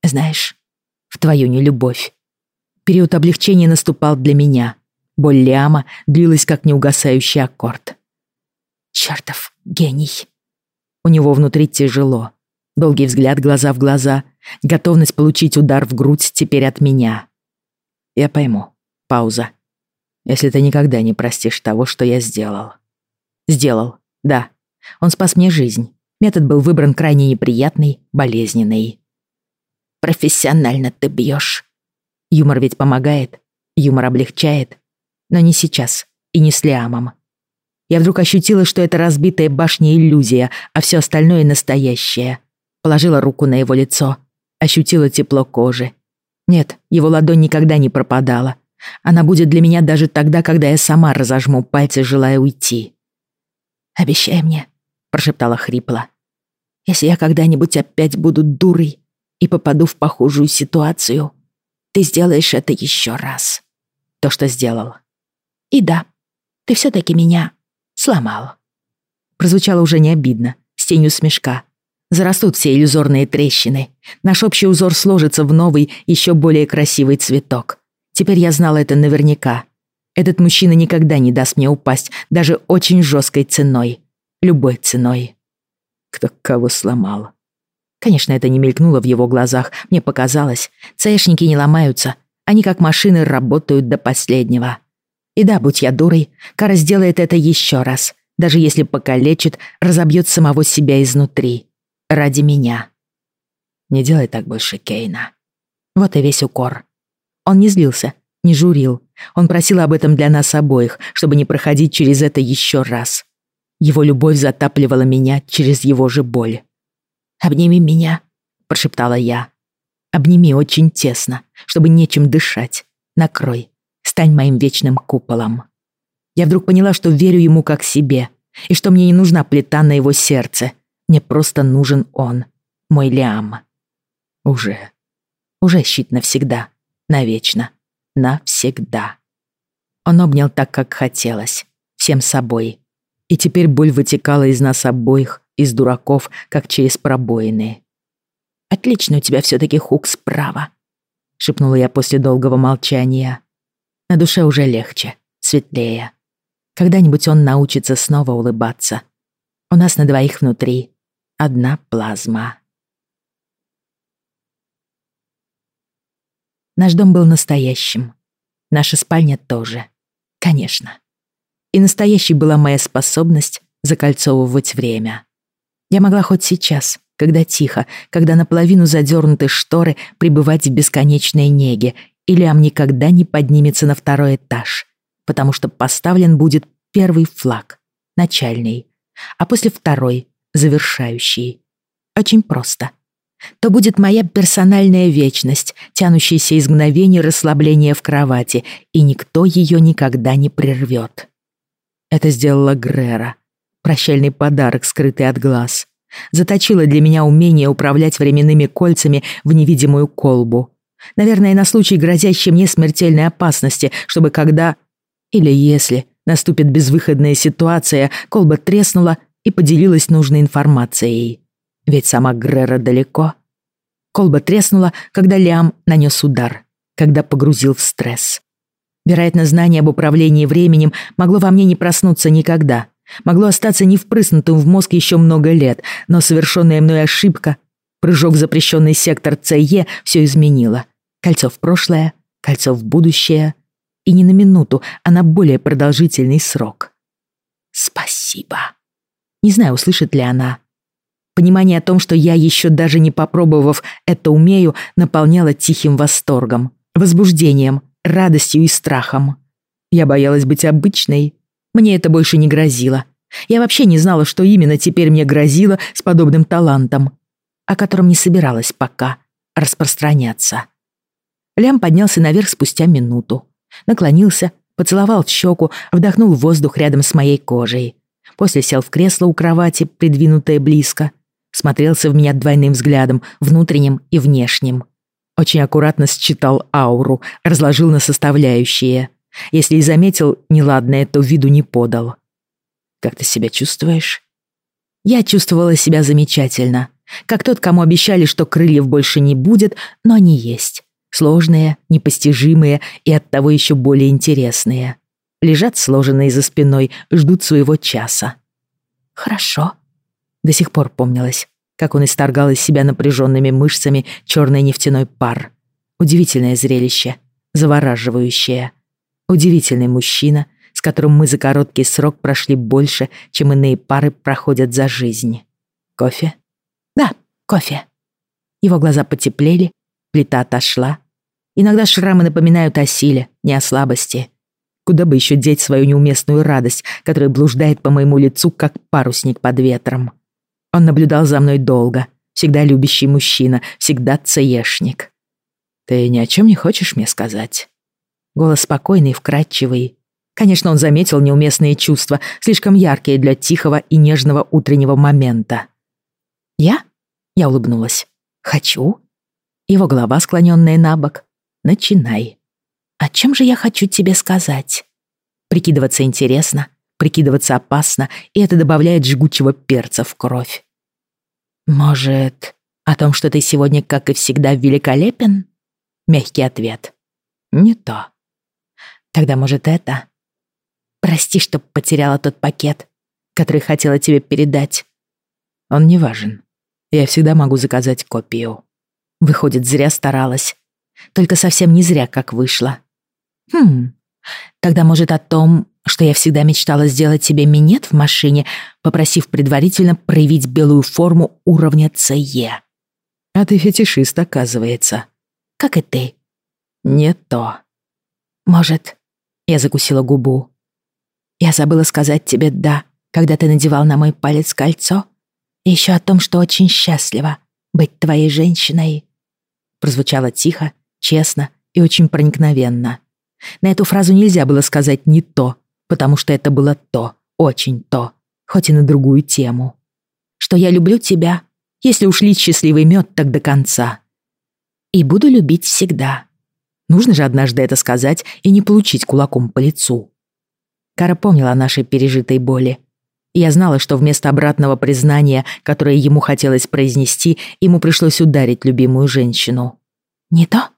Знаешь, в твою нелюбовь. Период облегчения наступал для меня. Боль Лиама длилась как неугасающий аккорд. Чертов гений. У него внутри тяжело. Долгий взгляд глаза в глаза, готовность получить удар в грудь теперь от меня. Я пойму. Пауза. Если ты никогда не простишь того, что я сделал. Сделал, да. Он спас мне жизнь. Метод был выбран крайне неприятный, болезненный. Профессионально ты бьешь. Юмор ведь помогает, юмор облегчает. Но не сейчас и не с Лиамом. Я вдруг ощутила, что это разбитая башня иллюзия, а все остальное настоящее. Положила руку на его лицо, ощутила тепло кожи. Нет, его ладонь никогда не пропадала. Она будет для меня даже тогда, когда я сама разожму пальцы, желая уйти. «Обещай мне», — прошептала хрипло. «Если я когда-нибудь опять буду дурой и попаду в похожую ситуацию, ты сделаешь это еще раз». То, что сделал. И да, ты все-таки меня сломал. Прозвучало уже не обидно, с тенью смешка. Зарастут все иллюзорные трещины. Наш общий узор сложится в новый, еще более красивый цветок. Теперь я знала это наверняка. Этот мужчина никогда не даст мне упасть, даже очень жесткой ценой. Любой ценой. Кто кого сломал. Конечно, это не мелькнуло в его глазах. Мне показалось. Цешники не ломаются. Они как машины работают до последнего. И да, будь я дурой, Кара сделает это еще раз. Даже если покалечит, разобьет самого себя изнутри. Ради меня. Не делай так больше, Кейна. Вот и весь укор. Он не злился, не журил. Он просил об этом для нас обоих, чтобы не проходить через это еще раз. Его любовь затапливала меня через его же боль. «Обними меня», — прошептала я. «Обними очень тесно, чтобы нечем дышать. Накрой. Стань моим вечным куполом». Я вдруг поняла, что верю ему как себе, и что мне не нужна плита на его сердце. Мне просто нужен он, мой Лиам. Уже. Уже щит навсегда навечно, навсегда. Он обнял так, как хотелось, всем собой. И теперь боль вытекала из нас обоих, из дураков, как через пробоины. «Отлично у тебя все-таки хук справа», — шепнула я после долгого молчания. На душе уже легче, светлее. Когда-нибудь он научится снова улыбаться. У нас на двоих внутри одна плазма. Наш дом был настоящим. Наша спальня тоже. Конечно. И настоящей была моя способность закольцовывать время. Я могла хоть сейчас, когда тихо, когда наполовину задернуты шторы, пребывать в бесконечной неге, или ам никогда не поднимется на второй этаж, потому что поставлен будет первый флаг, начальный, а после второй, завершающий. Очень просто то будет моя персональная вечность, тянущаяся из мгновений расслабления в кровати, и никто ее никогда не прервет. Это сделала Грера. Прощальный подарок, скрытый от глаз. Заточила для меня умение управлять временными кольцами в невидимую колбу. Наверное, на случай грозящей мне смертельной опасности, чтобы когда... Или если наступит безвыходная ситуация, колба треснула и поделилась нужной информацией. Ведь сама Грера далеко. Колба треснула, когда Лиам нанес удар, когда погрузил в стресс. Вероятно, знание об управлении временем могло во мне не проснуться никогда. Могло остаться не впрыснутым в мозг еще много лет, но совершенная мной ошибка, прыжок в запрещенный сектор ЦЕ все изменило. Кольцо в прошлое, кольцо в будущее. И не на минуту, а на более продолжительный срок. Спасибо. Не знаю, услышит ли она. Понимание о том, что я еще даже не попробовав это умею, наполняло тихим восторгом, возбуждением, радостью и страхом. Я боялась быть обычной. Мне это больше не грозило. Я вообще не знала, что именно теперь мне грозило с подобным талантом, о котором не собиралась пока распространяться. Лям поднялся наверх спустя минуту. Наклонился, поцеловал в щеку, вдохнул воздух рядом с моей кожей. После сел в кресло у кровати, придвинутое близко. Смотрелся в меня двойным взглядом, внутренним и внешним. Очень аккуратно считал ауру, разложил на составляющие. Если и заметил неладное, то виду не подал. «Как ты себя чувствуешь?» Я чувствовала себя замечательно. Как тот, кому обещали, что крыльев больше не будет, но они есть. Сложные, непостижимые и оттого еще более интересные. Лежат сложенные за спиной, ждут своего часа. Хорошо. До сих пор помнилось, как он исторгал из себя напряженными мышцами черный нефтяной пар. Удивительное зрелище, завораживающее. Удивительный мужчина, с которым мы за короткий срок прошли больше, чем иные пары проходят за жизнь. Кофе? Да, кофе. Его глаза потеплели, плита отошла. Иногда шрамы напоминают о силе, не о слабости. Куда бы еще деть свою неуместную радость, которая блуждает по моему лицу, как парусник под ветром. Он наблюдал за мной долго, всегда любящий мужчина, всегда цеешник. «Ты ни о чем не хочешь мне сказать?» Голос спокойный, вкрадчивый. Конечно, он заметил неуместные чувства, слишком яркие для тихого и нежного утреннего момента. «Я?» — я улыбнулась. «Хочу?» Его голова, склоненная на бок. «Начинай». «О чем же я хочу тебе сказать?» Прикидываться интересно, прикидываться опасно, и это добавляет жгучего перца в кровь. «Может, о том, что ты сегодня, как и всегда, великолепен?» Мягкий ответ. «Не то». «Тогда, может, это?» «Прости, что потеряла тот пакет, который хотела тебе передать». «Он не важен. Я всегда могу заказать копию». Выходит, зря старалась. Только совсем не зря, как вышло. Хм, тогда, может, о том, что я всегда мечтала сделать себе минет в машине, попросив предварительно проявить белую форму уровня ЦЕ. А ты фетишист, оказывается. Как и ты. Не то. Может, я закусила губу. Я забыла сказать тебе «да», когда ты надевал на мой палец кольцо. И еще о том, что очень счастлива быть твоей женщиной прозвучало тихо, честно и очень проникновенно. На эту фразу нельзя было сказать «не то», потому что это было то, очень то, хоть и на другую тему. Что я люблю тебя, если уж лить счастливый мед, так до конца. И буду любить всегда. Нужно же однажды это сказать и не получить кулаком по лицу. Кара помнила о нашей пережитой боли. Я знала, что вместо обратного признания, которое ему хотелось произнести, ему пришлось ударить любимую женщину. «Не то?»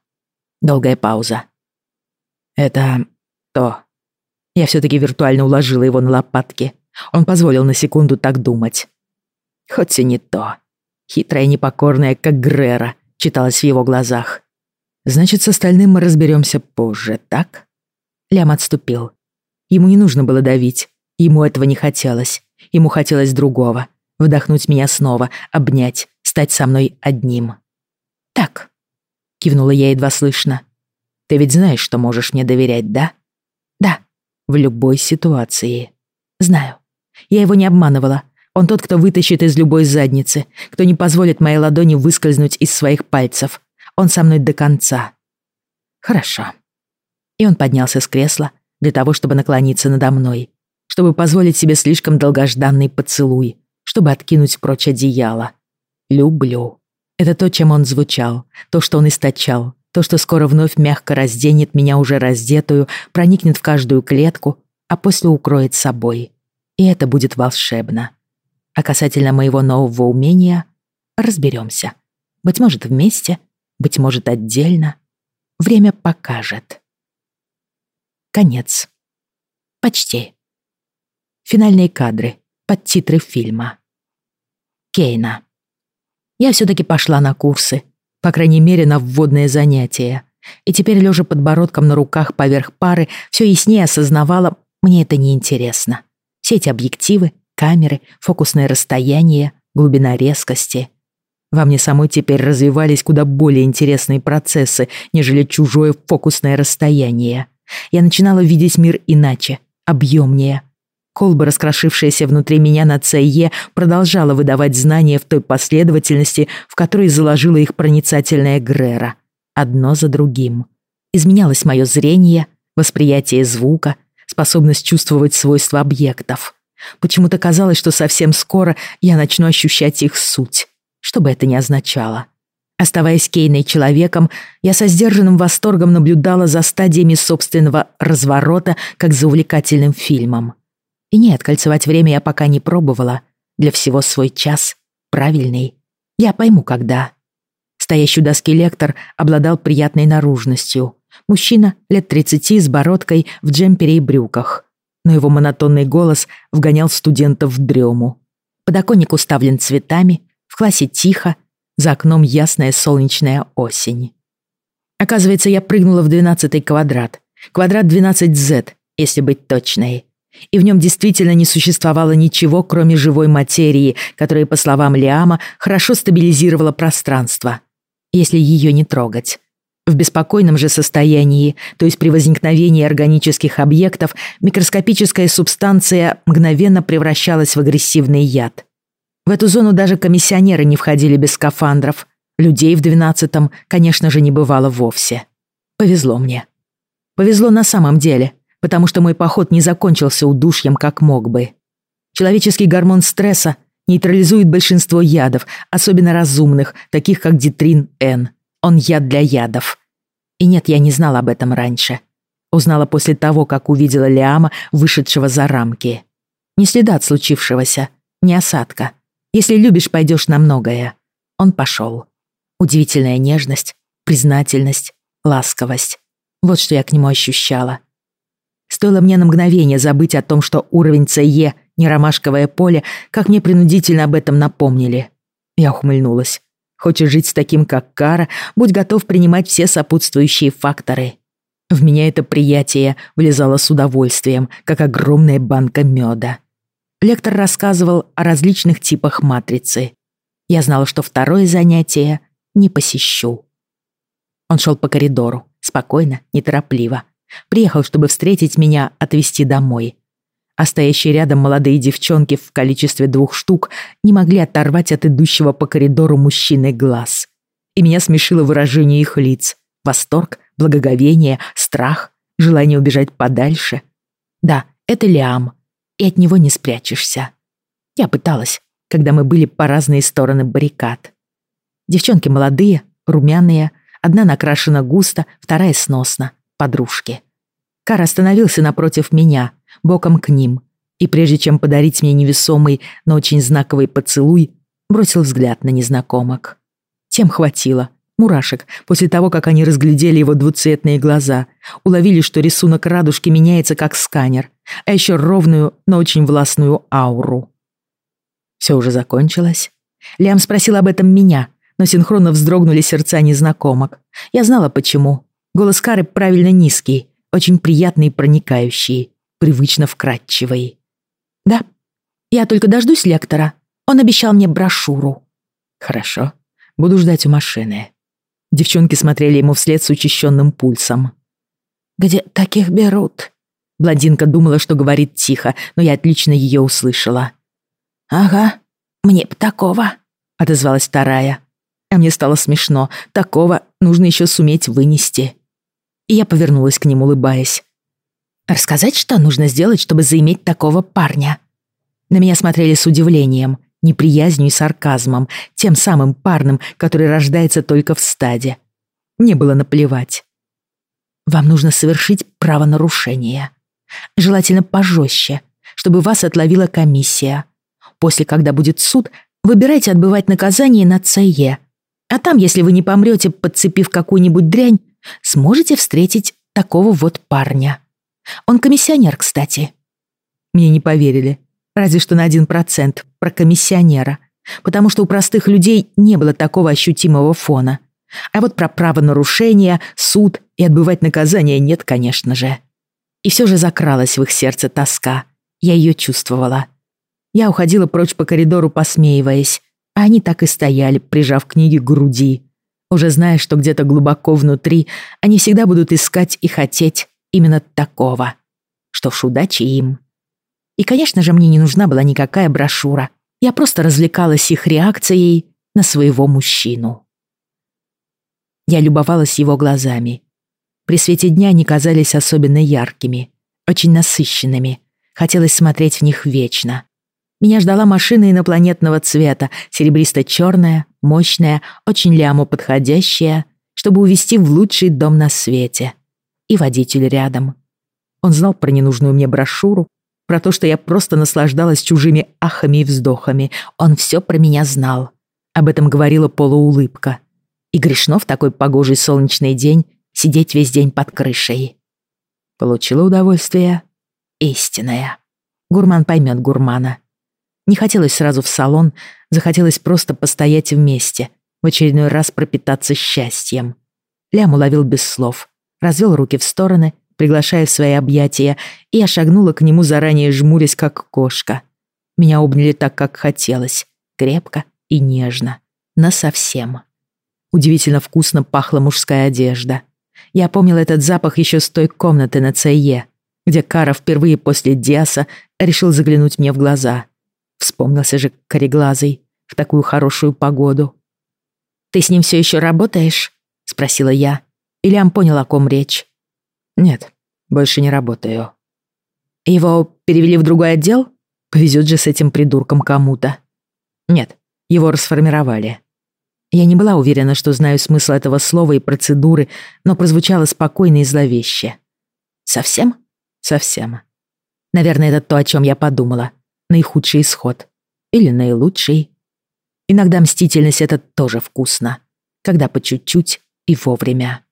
Долгая пауза. «Это то». Я все-таки виртуально уложила его на лопатки. Он позволил на секунду так думать. Хоть и не то. Хитрая и непокорная, как Грера, читалась в его глазах. «Значит, с остальным мы разберемся позже, так?» Лям отступил. Ему не нужно было давить. Ему этого не хотелось. Ему хотелось другого. Вдохнуть меня снова, обнять, стать со мной одним. «Так», — кивнула я едва слышно. «Ты ведь знаешь, что можешь мне доверять, да?» «Да». «В любой ситуации». «Знаю. Я его не обманывала. Он тот, кто вытащит из любой задницы, кто не позволит моей ладони выскользнуть из своих пальцев. Он со мной до конца». «Хорошо». И он поднялся с кресла для того, чтобы наклониться надо мной, чтобы позволить себе слишком долгожданный поцелуй, чтобы откинуть прочь одеяло. Люблю. Это то, чем он звучал, то, что он источал, то, что скоро вновь мягко разденет меня уже раздетую, проникнет в каждую клетку, а после укроет собой. И это будет волшебно. А касательно моего нового умения, разберемся. Быть может, вместе, быть может, отдельно. Время покажет. Конец. Почти. Финальные кадры, под титры фильма. Кейна. Я все-таки пошла на курсы, по крайней мере, на вводные занятия. И теперь, лежа подбородком на руках поверх пары, все яснее осознавала, мне это неинтересно. Все эти объективы, камеры, фокусное расстояние, глубина резкости. Во мне самой теперь развивались куда более интересные процессы, нежели чужое фокусное расстояние. Я начинала видеть мир иначе, объемнее. Колба, раскрошившаяся внутри меня на ЦЕ, продолжала выдавать знания в той последовательности, в которой заложила их проницательная Грера. Одно за другим. Изменялось мое зрение, восприятие звука, способность чувствовать свойства объектов. Почему-то казалось, что совсем скоро я начну ощущать их суть, что бы это ни означало. Оставаясь Кейной человеком, я со сдержанным восторгом наблюдала за стадиями собственного разворота, как за увлекательным фильмом. И нет, кольцевать время я пока не пробовала. Для всего свой час. Правильный. Я пойму, когда. Стоящий у доски лектор обладал приятной наружностью. Мужчина лет 30 с бородкой в джемпере и брюках. Но его монотонный голос вгонял студентов в дрему. Подоконник уставлен цветами, в классе тихо, за окном ясная солнечная осень. Оказывается, я прыгнула в двенадцатый квадрат. Квадрат 12Z, если быть точной. И в нем действительно не существовало ничего, кроме живой материи, которая, по словам Лиама, хорошо стабилизировала пространство, если ее не трогать. В беспокойном же состоянии, то есть при возникновении органических объектов, микроскопическая субстанция мгновенно превращалась в агрессивный яд. В эту зону даже комиссионеры не входили без скафандров. Людей в двенадцатом, конечно же, не бывало вовсе. Повезло мне. Повезло на самом деле, потому что мой поход не закончился удушьем, как мог бы. Человеческий гормон стресса нейтрализует большинство ядов, особенно разумных, таких как дитрин-Н. Он яд для ядов. И нет, я не знала об этом раньше. Узнала после того, как увидела Лиама, вышедшего за рамки. Не следа от случившегося, не осадка. Если любишь, пойдешь на многое. Он пошел. Удивительная нежность, признательность, ласковость. Вот что я к нему ощущала. Стоило мне на мгновение забыть о том, что уровень ЦЕ не ромашковое поле, как мне принудительно об этом напомнили. Я ухмыльнулась. Хочешь жить с таким, как Кара, будь готов принимать все сопутствующие факторы. В меня это приятие влезало с удовольствием, как огромная банка меда. Лектор рассказывал о различных типах матрицы. Я знала, что второе занятие не посещу. Он шел по коридору, спокойно, неторопливо. Приехал, чтобы встретить меня, отвезти домой. А стоящие рядом молодые девчонки в количестве двух штук не могли оторвать от идущего по коридору мужчины глаз. И меня смешило выражение их лиц. Восторг, благоговение, страх, желание убежать подальше. Да, это Лиам, и от него не спрячешься. Я пыталась, когда мы были по разные стороны баррикад. Девчонки молодые, румяные, одна накрашена густо, вторая сносно, подружки. Кар остановился напротив меня, боком к ним, и прежде чем подарить мне невесомый, но очень знаковый поцелуй, бросил взгляд на незнакомок. Тем хватило, мурашек, после того, как они разглядели его двуцветные глаза, уловили, что рисунок радужки меняется как сканер, а еще ровную, но очень властную ауру. Все уже закончилось. Лям спросил об этом меня, но синхронно вздрогнули сердца незнакомок. Я знала почему. Голос Кары правильно низкий, очень приятный и проникающий, привычно вкрадчивый. «Да, я только дождусь лектора. Он обещал мне брошюру». «Хорошо, буду ждать у машины». Девчонки смотрели ему вслед с учащенным пульсом. «Где таких берут?» Блондинка думала, что говорит тихо, но я отлично ее услышала. «Ага, мне б такого», — отозвалась вторая. А мне стало смешно. Такого нужно еще суметь вынести. И я повернулась к ним, улыбаясь. «Рассказать, что нужно сделать, чтобы заиметь такого парня?» На меня смотрели с удивлением неприязнью и сарказмом, тем самым парным, который рождается только в стаде. Мне было наплевать. Вам нужно совершить правонарушение. Желательно пожестче, чтобы вас отловила комиссия. После, когда будет суд, выбирайте отбывать наказание на ЦЕ. А там, если вы не помрете, подцепив какую-нибудь дрянь, сможете встретить такого вот парня. Он комиссионер, кстати. Мне не поверили. Разве что на один процент про комиссионера. Потому что у простых людей не было такого ощутимого фона. А вот про правонарушение, суд и отбывать наказание нет, конечно же. И все же закралась в их сердце тоска. Я ее чувствовала. Я уходила прочь по коридору, посмеиваясь, а они так и стояли, прижав книги к груди, уже зная, что где-то глубоко внутри они всегда будут искать и хотеть именно такого. Что ж, удачи им. И, конечно же, мне не нужна была никакая брошюра. Я просто развлекалась их реакцией на своего мужчину. Я любовалась его глазами. При свете дня они казались особенно яркими, очень насыщенными. Хотелось смотреть в них вечно. Меня ждала машина инопланетного цвета, серебристо-черная, мощная, очень ляму подходящая, чтобы увезти в лучший дом на свете. И водитель рядом. Он знал про ненужную мне брошюру, про то, что я просто наслаждалась чужими ахами и вздохами. Он все про меня знал. Об этом говорила полуулыбка. И грешно в такой погожий солнечный день сидеть весь день под крышей. Получила удовольствие? Истинное. Гурман поймет гурмана. Не хотелось сразу в салон, захотелось просто постоять вместе, в очередной раз пропитаться счастьем. Лям уловил без слов, развел руки в стороны, приглашая в свои объятия, и я шагнула к нему, заранее жмурясь, как кошка. Меня обняли так, как хотелось, крепко и нежно, насовсем. Удивительно вкусно пахла мужская одежда. Я помнил этот запах еще с той комнаты на ЦЕ, где Кара впервые после Диаса решил заглянуть мне в глаза. Вспомнился же кореглазый в такую хорошую погоду. «Ты с ним все еще работаешь?» — спросила я. Ильям понял, о ком речь. «Нет, больше не работаю». «Его перевели в другой отдел? Повезет же с этим придурком кому-то». «Нет, его расформировали». Я не была уверена, что знаю смысл этого слова и процедуры, но прозвучало спокойно и зловеще. «Совсем?» «Совсем». Наверное, это то, о чем я подумала наихудший исход. Или наилучший. Иногда мстительность — это тоже вкусно. Когда по чуть-чуть и вовремя.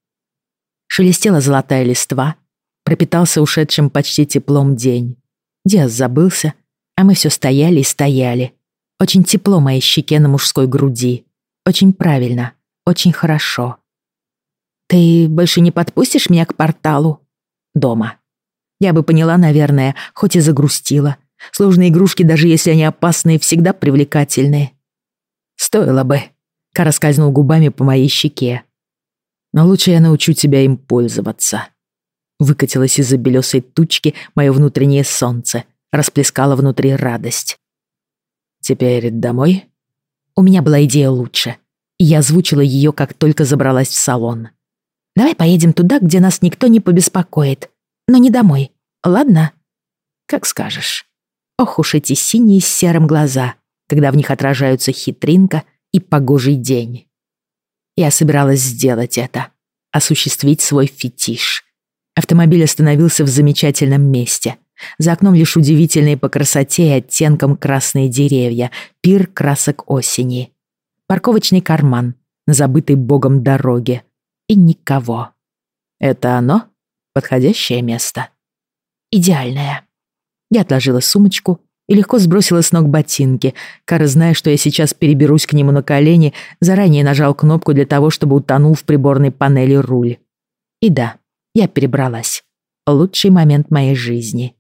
Шелестела золотая листва, пропитался ушедшим почти теплом день. Диас забылся, а мы все стояли и стояли. Очень тепло моей щеке на мужской груди. Очень правильно, очень хорошо. «Ты больше не подпустишь меня к порталу?» «Дома». Я бы поняла, наверное, хоть и загрустила, Сложные игрушки, даже если они опасные, всегда привлекательные. Стоило бы. Кара скользнул губами по моей щеке. Но лучше я научу тебя им пользоваться. Выкатилось из-за белесой тучки мое внутреннее солнце, расплескало внутри радость. Теперь домой? У меня была идея лучше, и я озвучила ее, как только забралась в салон. Давай поедем туда, где нас никто не побеспокоит, но не домой, ладно? Как скажешь. Ох уж эти синие с серым глаза, когда в них отражаются хитринка и погожий день. Я собиралась сделать это, осуществить свой фетиш. Автомобиль остановился в замечательном месте. За окном лишь удивительные по красоте и оттенкам красные деревья, пир красок осени. Парковочный карман на забытой богом дороге. И никого. Это оно? Подходящее место? Идеальное. Я отложила сумочку и легко сбросила с ног ботинки. Кара, зная, что я сейчас переберусь к нему на колени, заранее нажал кнопку для того, чтобы утонул в приборной панели руль. И да, я перебралась. Лучший момент моей жизни.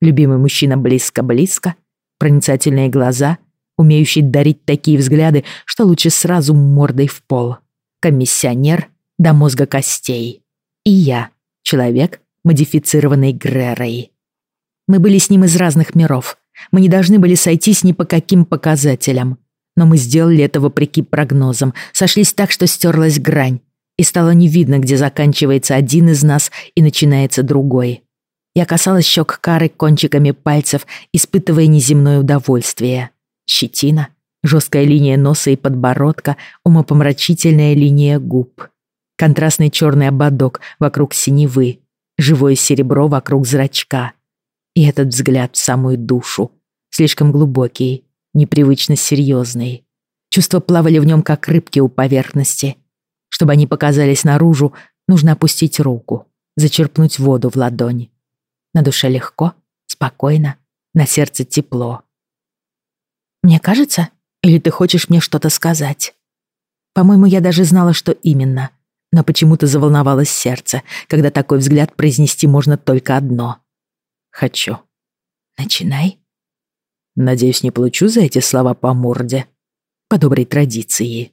Любимый мужчина близко-близко, проницательные глаза, умеющий дарить такие взгляды, что лучше сразу мордой в пол. Комиссионер до мозга костей. И я, человек, модифицированный Грерой. Мы были с ним из разных миров. Мы не должны были сойтись ни по каким показателям. Но мы сделали это вопреки прогнозам. Сошлись так, что стерлась грань. И стало не видно, где заканчивается один из нас и начинается другой. Я касалась щек Кары кончиками пальцев, испытывая неземное удовольствие. Щетина, жесткая линия носа и подбородка, умопомрачительная линия губ. Контрастный черный ободок вокруг синевы, живое серебро вокруг зрачка — и этот взгляд в самую душу, слишком глубокий, непривычно серьезный. Чувства плавали в нем, как рыбки у поверхности. Чтобы они показались наружу, нужно опустить руку, зачерпнуть воду в ладонь. На душе легко, спокойно, на сердце тепло. «Мне кажется, или ты хочешь мне что-то сказать?» По-моему, я даже знала, что именно, но почему-то заволновалось сердце, когда такой взгляд произнести можно только одно — Хочу. Начинай. Надеюсь, не получу за эти слова по морде. По доброй традиции.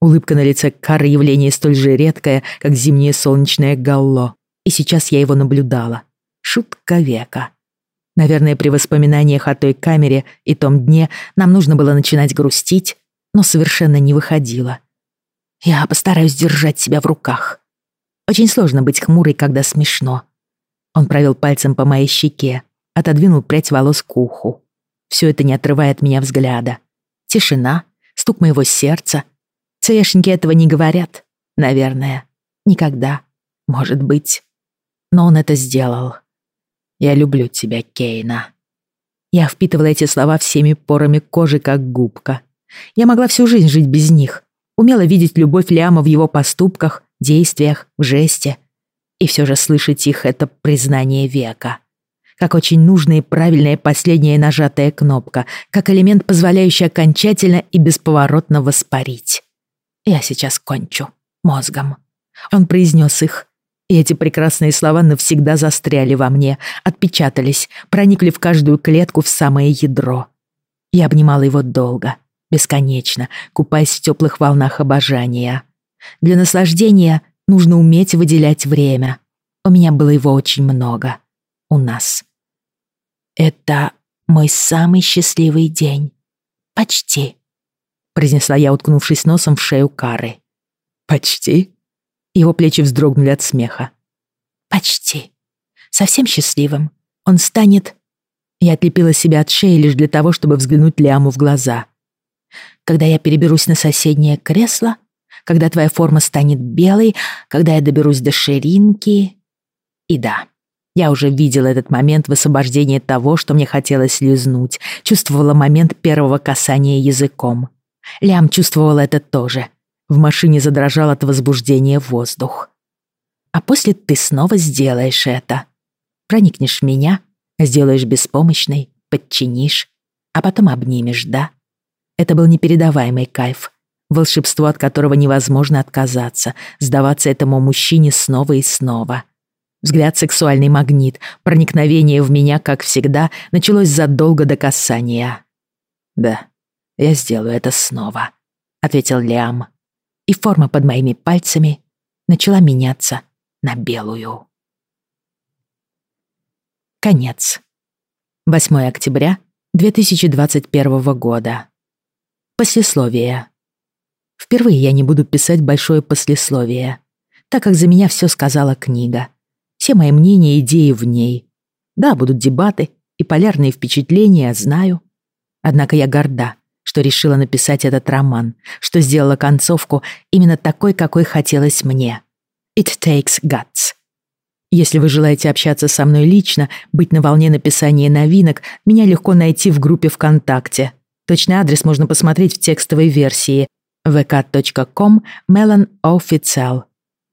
Улыбка на лице Кары явление столь же редкое, как зимнее солнечное галло. И сейчас я его наблюдала. Шутка века. Наверное, при воспоминаниях о той камере и том дне нам нужно было начинать грустить, но совершенно не выходило. Я постараюсь держать себя в руках. Очень сложно быть хмурой, когда смешно. Он провел пальцем по моей щеке, отодвинул прядь волос к уху. Все это не отрывает меня взгляда. Тишина, стук моего сердца. Цешники этого не говорят, наверное. Никогда. Может быть. Но он это сделал. «Я люблю тебя, Кейна». Я впитывала эти слова всеми порами кожи, как губка. Я могла всю жизнь жить без них. Умела видеть любовь Ляма в его поступках, действиях, в жесте. И все же слышать их — это признание века. Как очень нужная и правильная последняя нажатая кнопка, как элемент, позволяющий окончательно и бесповоротно воспарить. Я сейчас кончу мозгом. Он произнес их, и эти прекрасные слова навсегда застряли во мне, отпечатались, проникли в каждую клетку в самое ядро. Я обнимала его долго, бесконечно, купаясь в теплых волнах обожания. Для наслаждения нужно уметь выделять время. У меня было его очень много. У нас. «Это мой самый счастливый день. Почти», — произнесла я, уткнувшись носом в шею Кары. «Почти?» Его плечи вздрогнули от смеха. «Почти. Совсем счастливым. Он станет...» Я отлепила себя от шеи лишь для того, чтобы взглянуть Лиаму в глаза. «Когда я переберусь на соседнее кресло, когда твоя форма станет белой, когда я доберусь до ширинки...» И да, я уже видела этот момент высвобождения того, что мне хотелось лизнуть, чувствовала момент первого касания языком. Лям чувствовал это тоже — в машине задрожал от возбуждения воздух. А после ты снова сделаешь это. Проникнешь в меня, сделаешь беспомощной, подчинишь, а потом обнимешь, да? Это был непередаваемый кайф, волшебство, от которого невозможно отказаться, сдаваться этому мужчине снова и снова. Взгляд сексуальный магнит, проникновение в меня, как всегда, началось задолго до касания. «Да, я сделаю это снова», — ответил Лиам и форма под моими пальцами начала меняться на белую. Конец. 8 октября 2021 года. Послесловие. Впервые я не буду писать большое послесловие, так как за меня все сказала книга. Все мои мнения и идеи в ней. Да, будут дебаты и полярные впечатления, знаю. Однако я горда что решила написать этот роман, что сделала концовку именно такой, какой хотелось мне. It takes guts. Если вы желаете общаться со мной лично, быть на волне написания новинок, меня легко найти в группе ВКонтакте. Точный адрес можно посмотреть в текстовой версии vk.com melonofficial.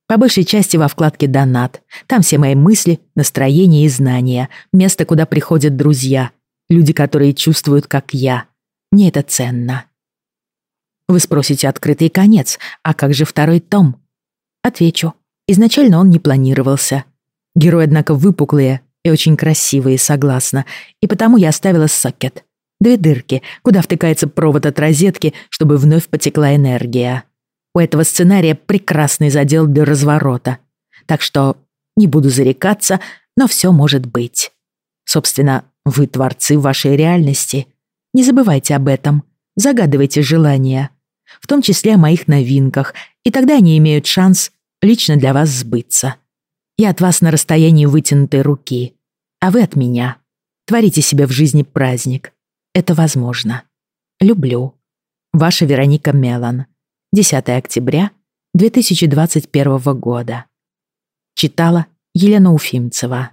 По большей части во вкладке «Донат». Там все мои мысли, настроения и знания. Место, куда приходят друзья. Люди, которые чувствуют, как я. Мне это ценно. Вы спросите открытый конец, а как же второй том? Отвечу. Изначально он не планировался. Герои, однако, выпуклые и очень красивые, согласна, и потому я оставила сокет. Две дырки, куда втыкается провод от розетки, чтобы вновь потекла энергия. У этого сценария прекрасный задел для разворота. Так что не буду зарекаться, но все может быть. Собственно, вы творцы вашей реальности, не забывайте об этом. Загадывайте желания. В том числе о моих новинках, и тогда они имеют шанс лично для вас сбыться. Я от вас на расстоянии вытянутой руки, а вы от меня. Творите себе в жизни праздник. Это возможно. Люблю. Ваша Вероника Мелан. 10 октября 2021 года. Читала Елена Уфимцева.